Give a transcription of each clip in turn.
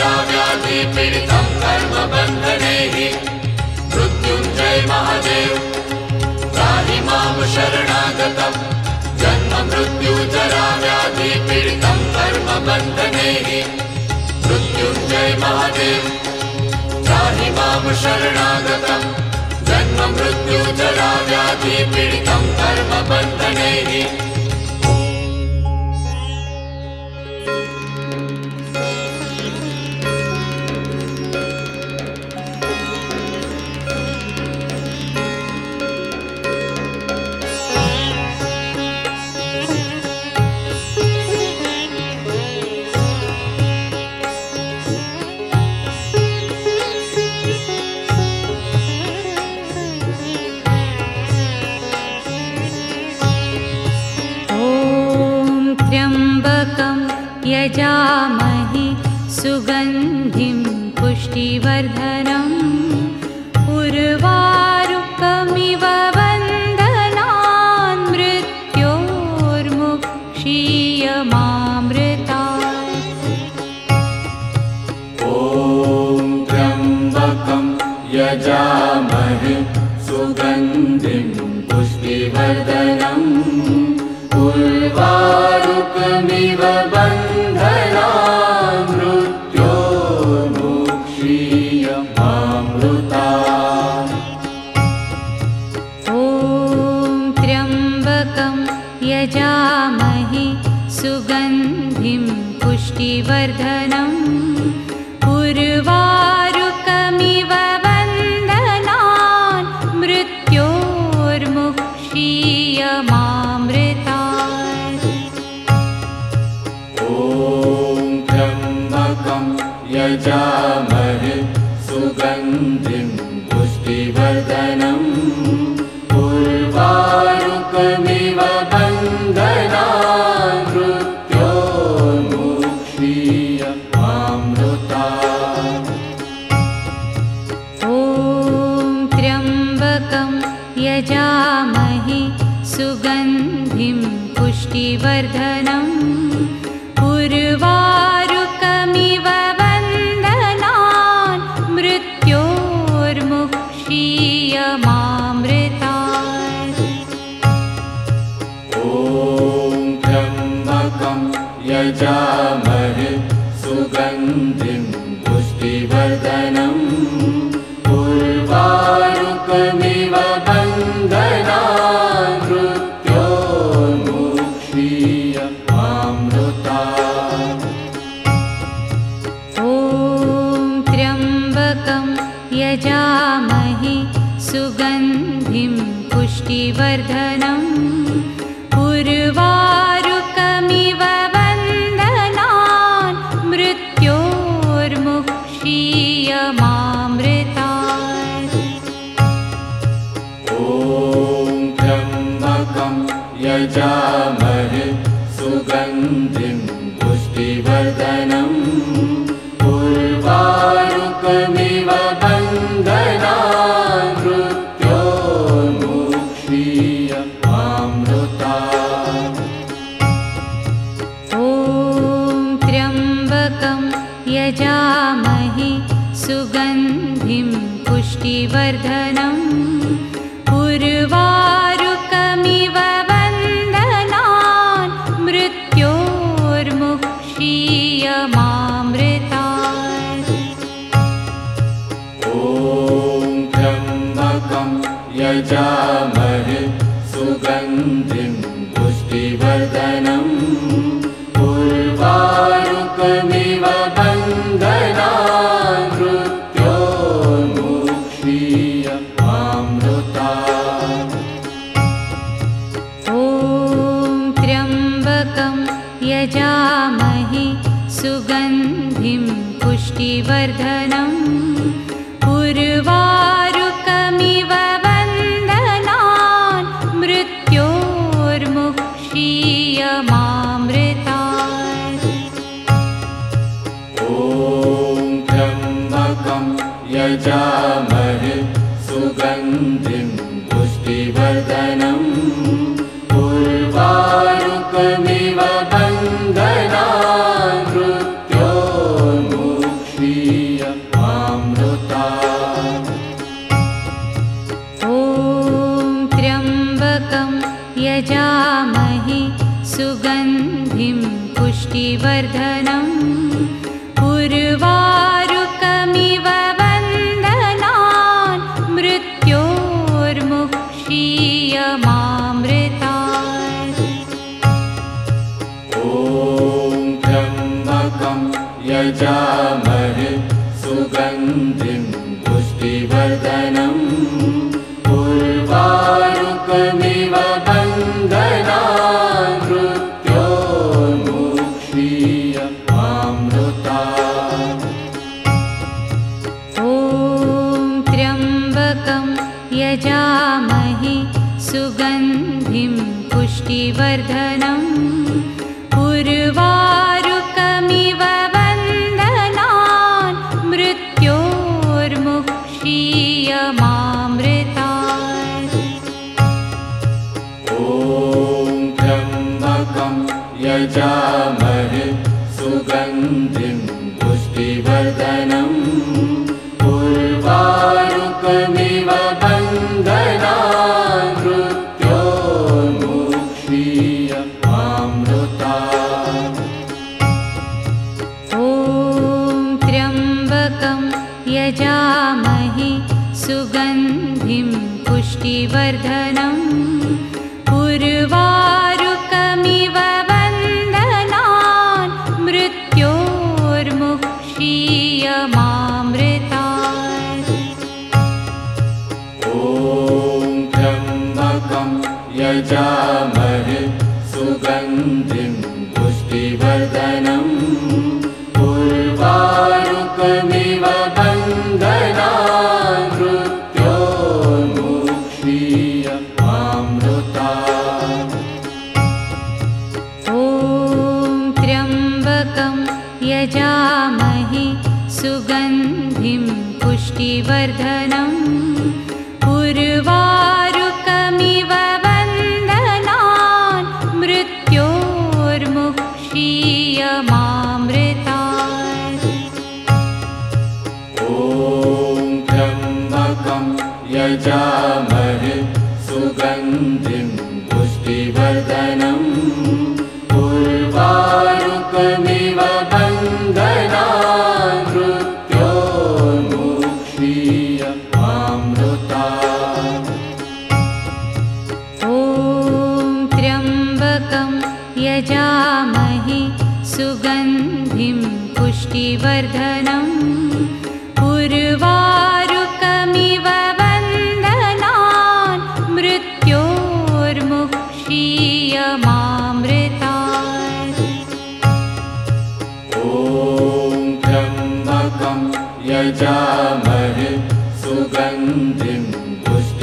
व्याधि कर्मबन्धनैः मृत्युञ्जय महादेव तानि मां शरणागतंो जन्म व्याधि पीडितम् कर्मबन्धनैः मृत्युञ्जय महादेव कानि मां शरणागतं जन्म मृत्यो जरा व्याधिपीडितं कर्मबन्धनेः यजामहि सुगन्धिं पुष्टिवर्ध गोवर्धन Nerede Jam. यजामहे सुगन्धिं पुष्टिवर्धनम् पूर्वारुकमिव बन्धनामृत्यो मोक्षीय मामृता। ॐ त्र्यम्बकं यजामहि सुगन्धिं पुष्टिवर्धनम् पूर्वा जामहि सुगन्धिं पुष्टिवर्धनम् उर्वारुकमिव वन्दनान् मृत्योर्मुक्षीयमामृता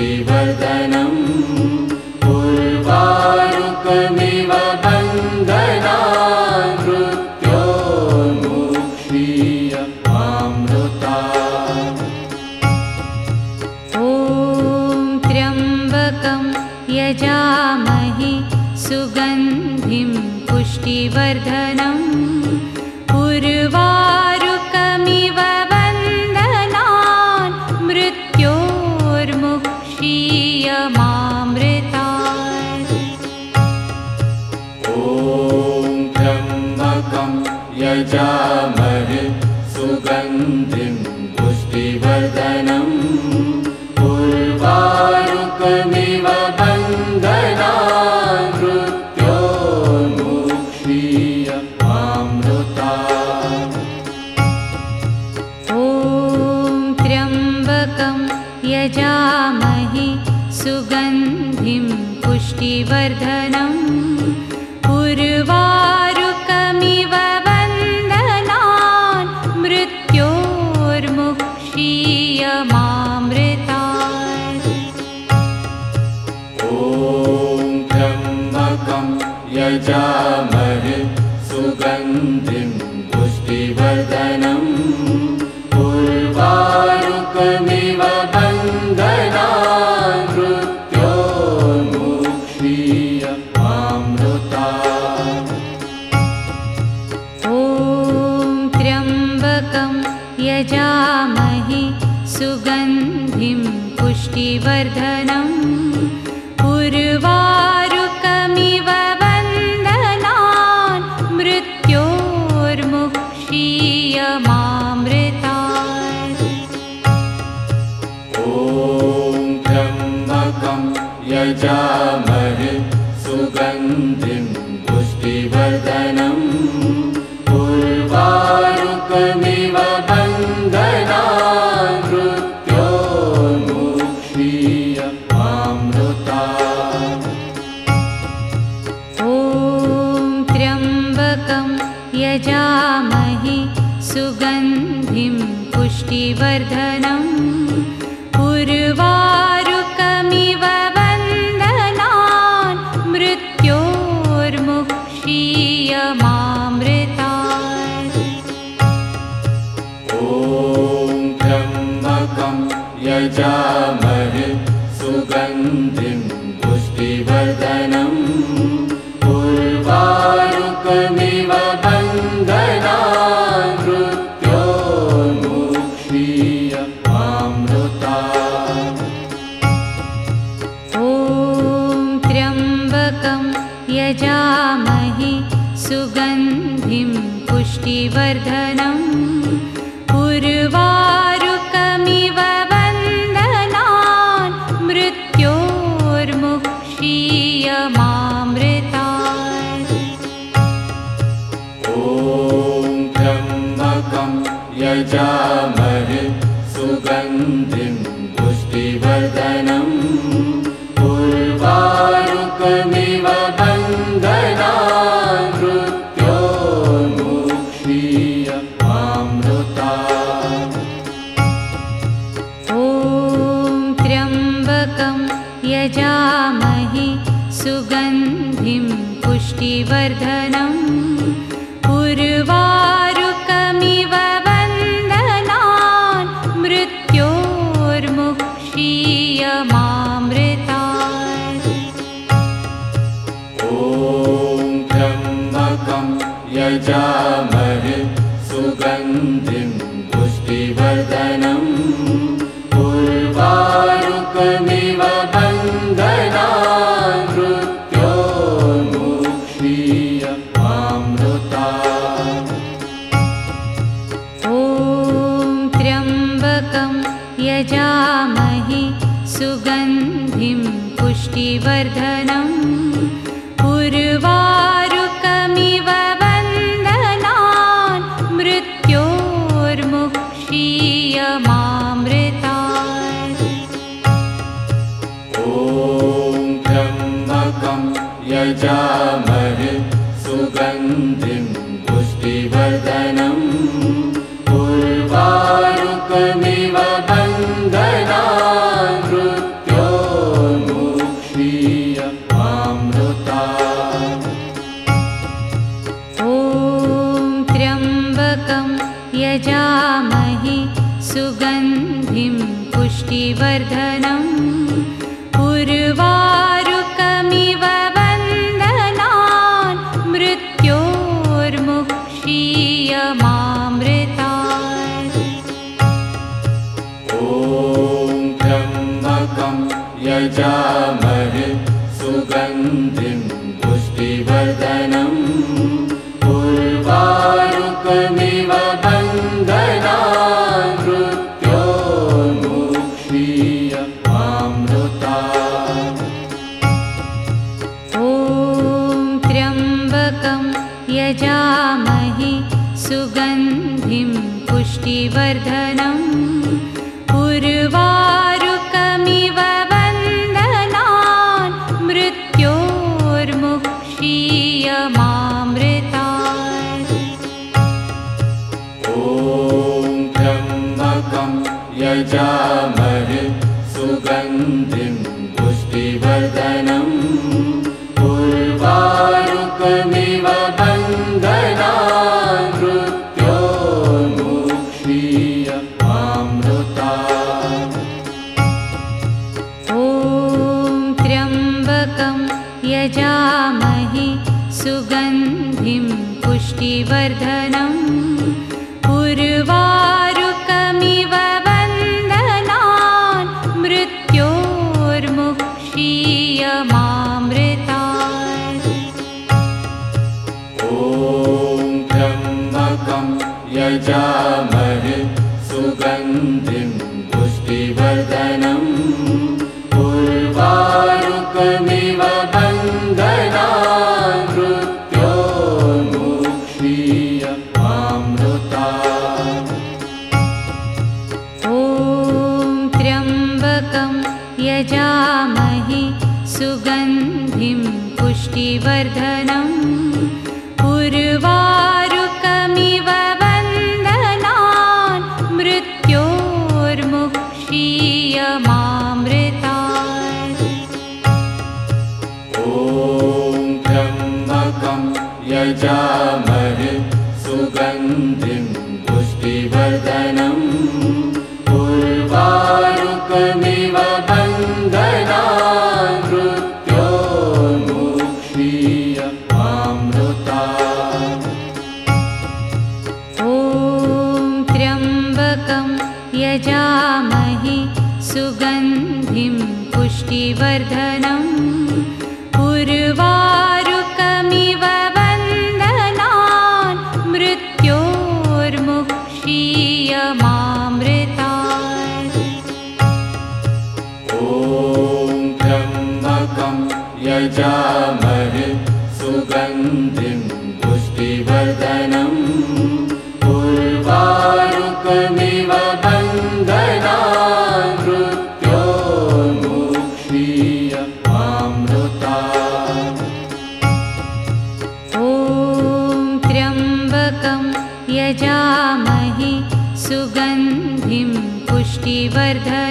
विवर्धनम् यजामहे सुगन्धिं पुष्टिवर्धनम् पूर्वारुकमिव बन्धनामृत्यो पुष्टिवर्धनं मामृता। ॐ त्र्यम्बकं यजामहि सुगन्धिं पुष्टिवर्धनम् वर्धनम् पुर्वा त्र्यम्बकं यजामहि सुगन्धिं पुष्टिवर्धनम् पुर्वा गोवर्धनम् गजामहे सुगन्धि पुर्वारुकमिव वन्दनान् मृत्योर्मुक्षीय मामृता वर्धन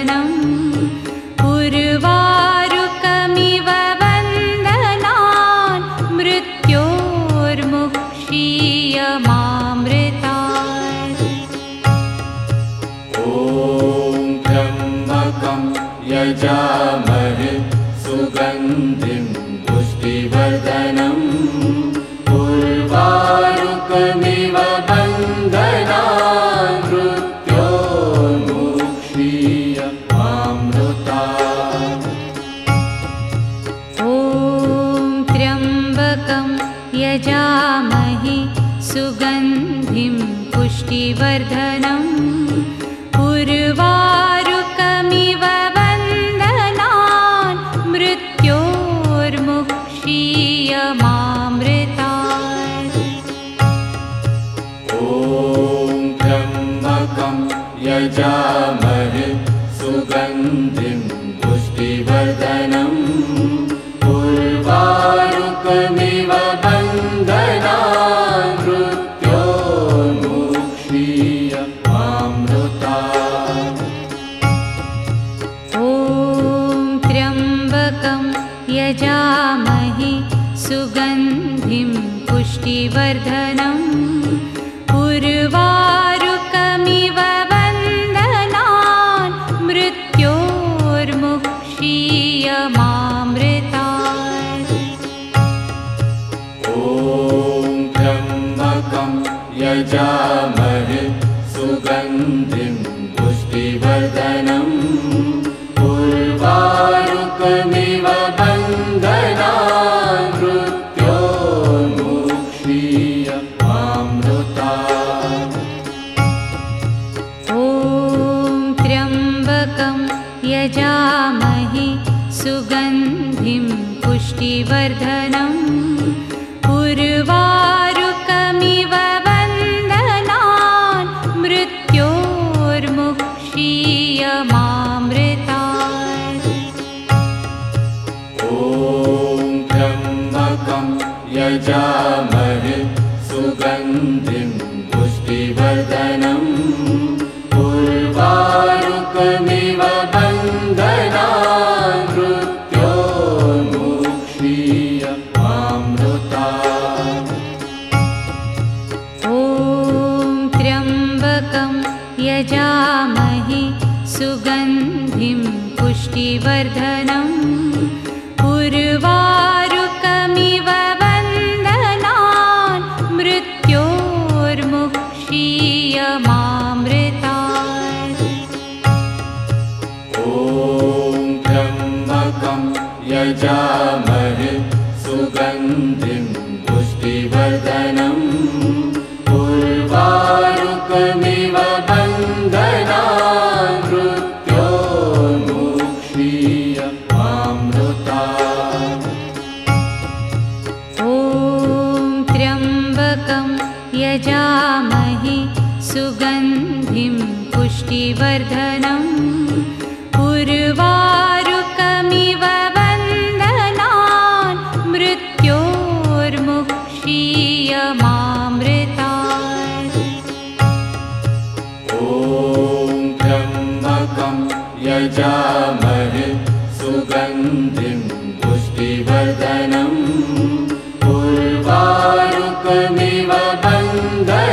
शरणम् Come. जा यजामहे सुगन्धिं पुष्टिवर्धनम् पूर्वारुकमिव बन्धनामृत्यो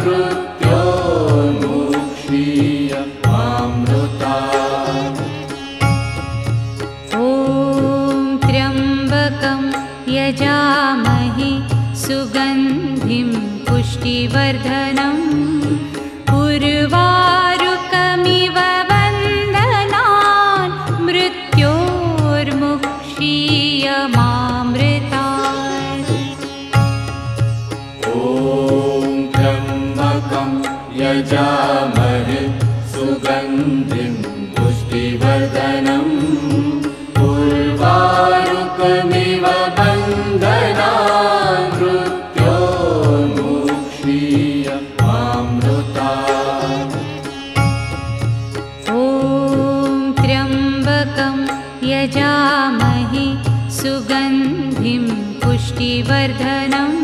मृत्यो मुक्षीयपामृता ॐ त्र्यम्बकं यजामहि सुगन्धिं पुष्टिवर्धनम् यजामहे सुगन्धिं पुष्टिवर्धनम्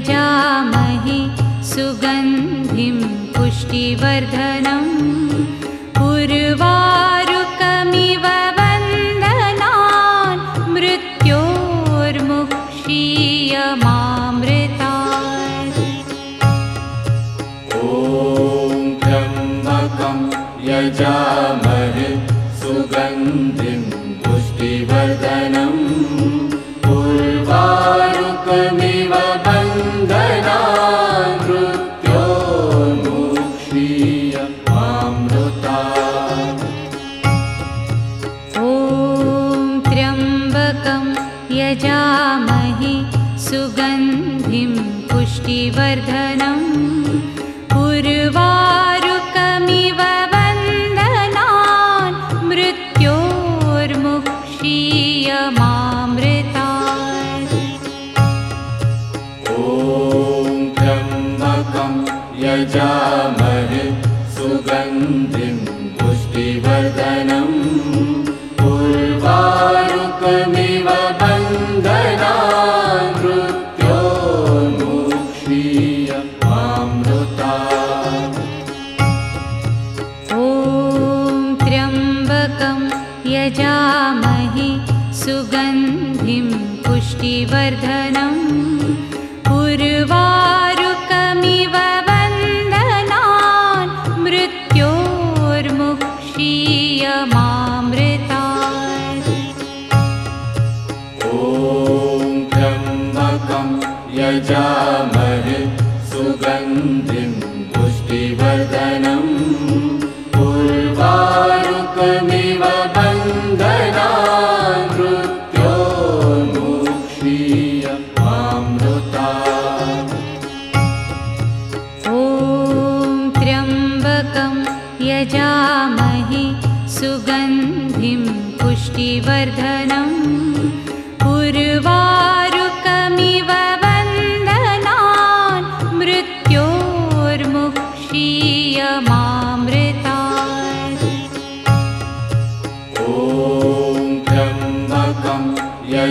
जामहि सुगन्धिं पुष्टिवर्धनम्। पुष्टिवर्धनं पुर्वारुकमिवन्दनान् मृत्योर्मुक्षीयमामृता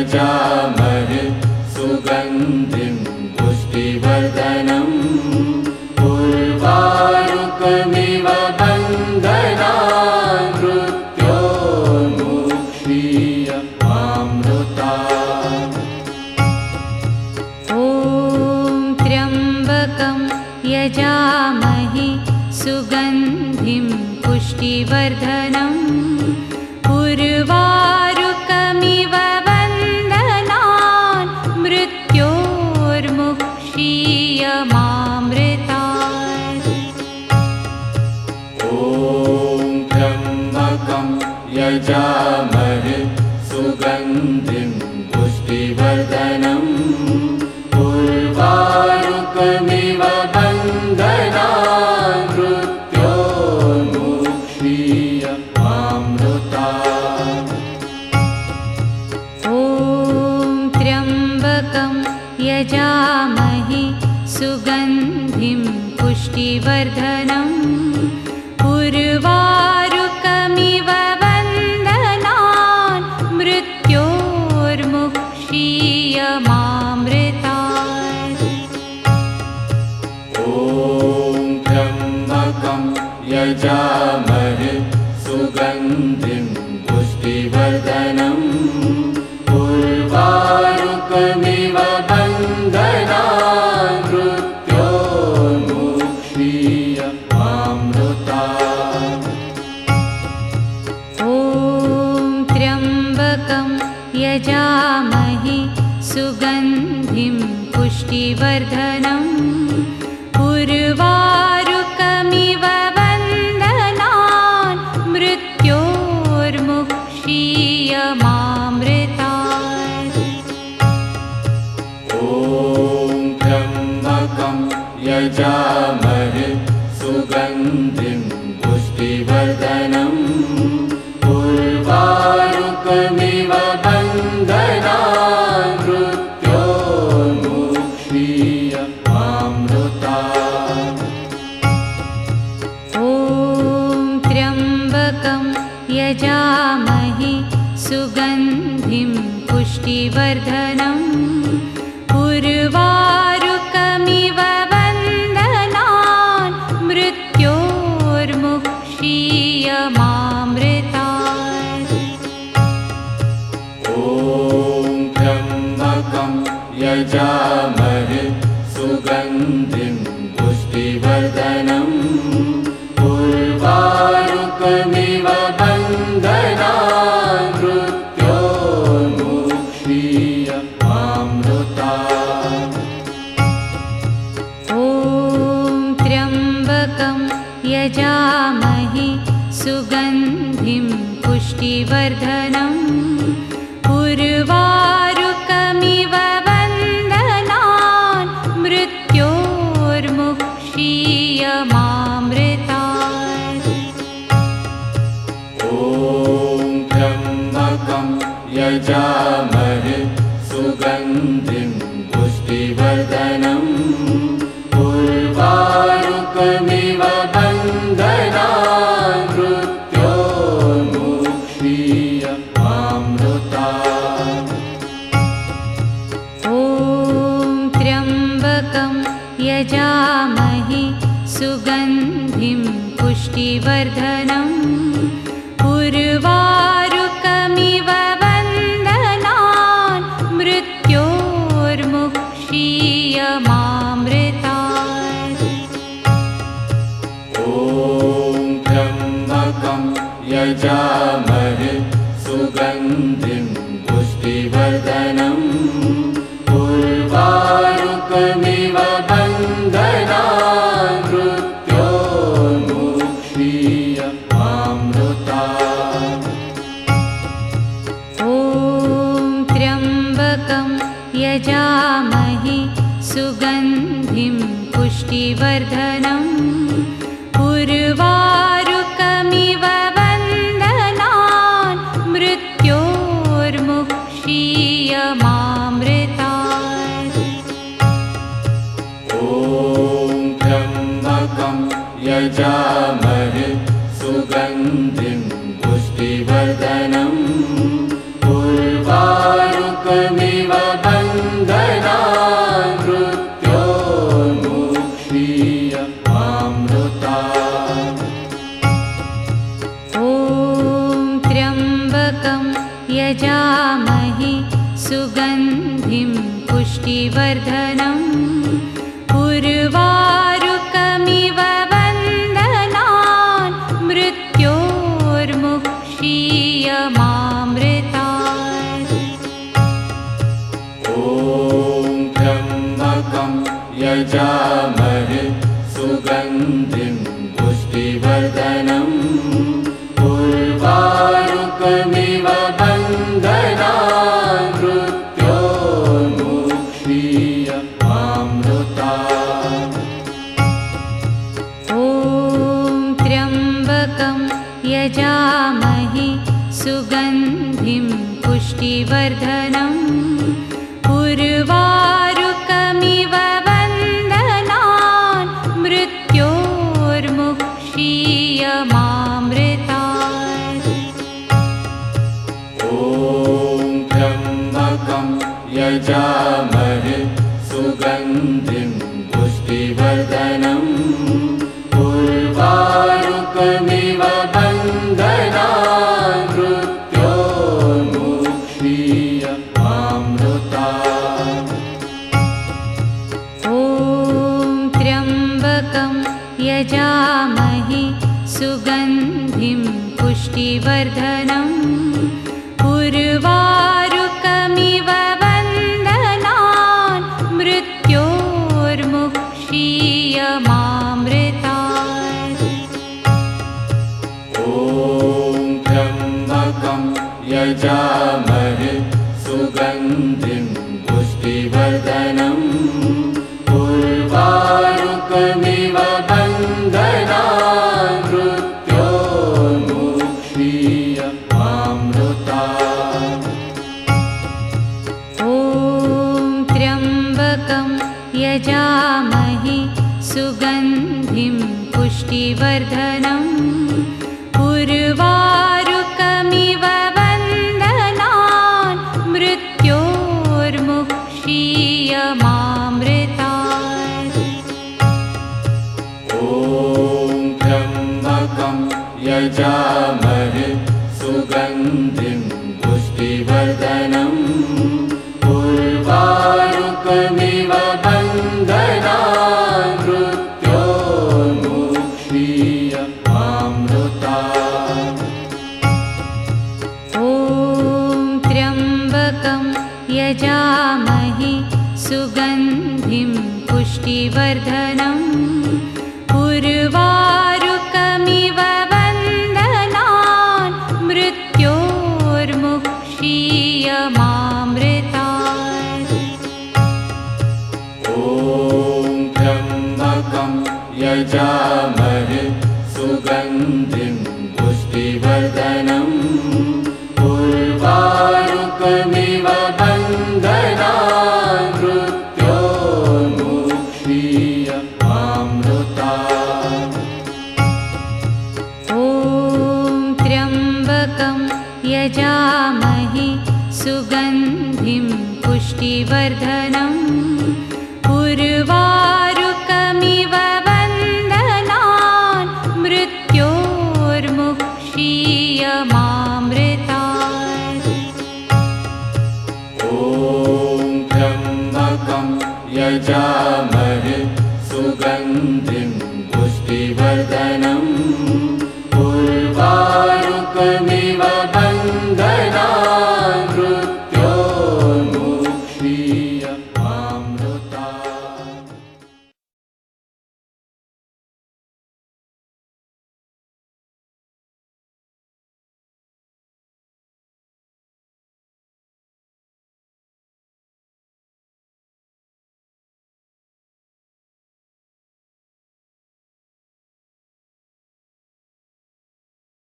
जा जामहि सुगन्धिं पुष्टिवर्धनम् उर्वारुकमिव वन्दनान् मृत्योर्मुक्षीय पुष्टिवर्धनं पुर्वारुकमिवन्दनान् यजा ॐ त्र्यम्बकं यजामहे सुगन्धिं पुष्टिवर्धनम् गुरुवा यजामहि सुगन्धिं पुष्टिवर्धनम्। पुष्टिवर्धनं पुर्वारुकमिवन्दनान् मृत्योर्मुक्षीयमामृता